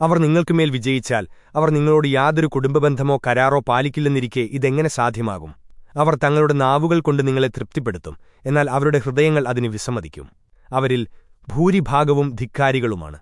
അവർ നിങ്ങൾക്കുമേൽ വിജയിച്ചാൽ അവർ നിങ്ങളോട് യാതൊരു കുടുംബബന്ധമോ കരാറോ പാലിക്കില്ലെന്നിരിക്കെ ഇതെങ്ങനെ സാധ്യമാകും? അവർ തങ്ങളുടെ നാവുകൾ കൊണ്ട് നിങ്ങളെ തൃപ്തിപ്പെടുത്തും എന്നാൽ അവരുടെ ഹൃദയങ്ങൾ അതിന് വിസമ്മതിക്കും. അവരിൽ ഭൂരിഭാഗവും ധിക്കാരികളുമാണ്.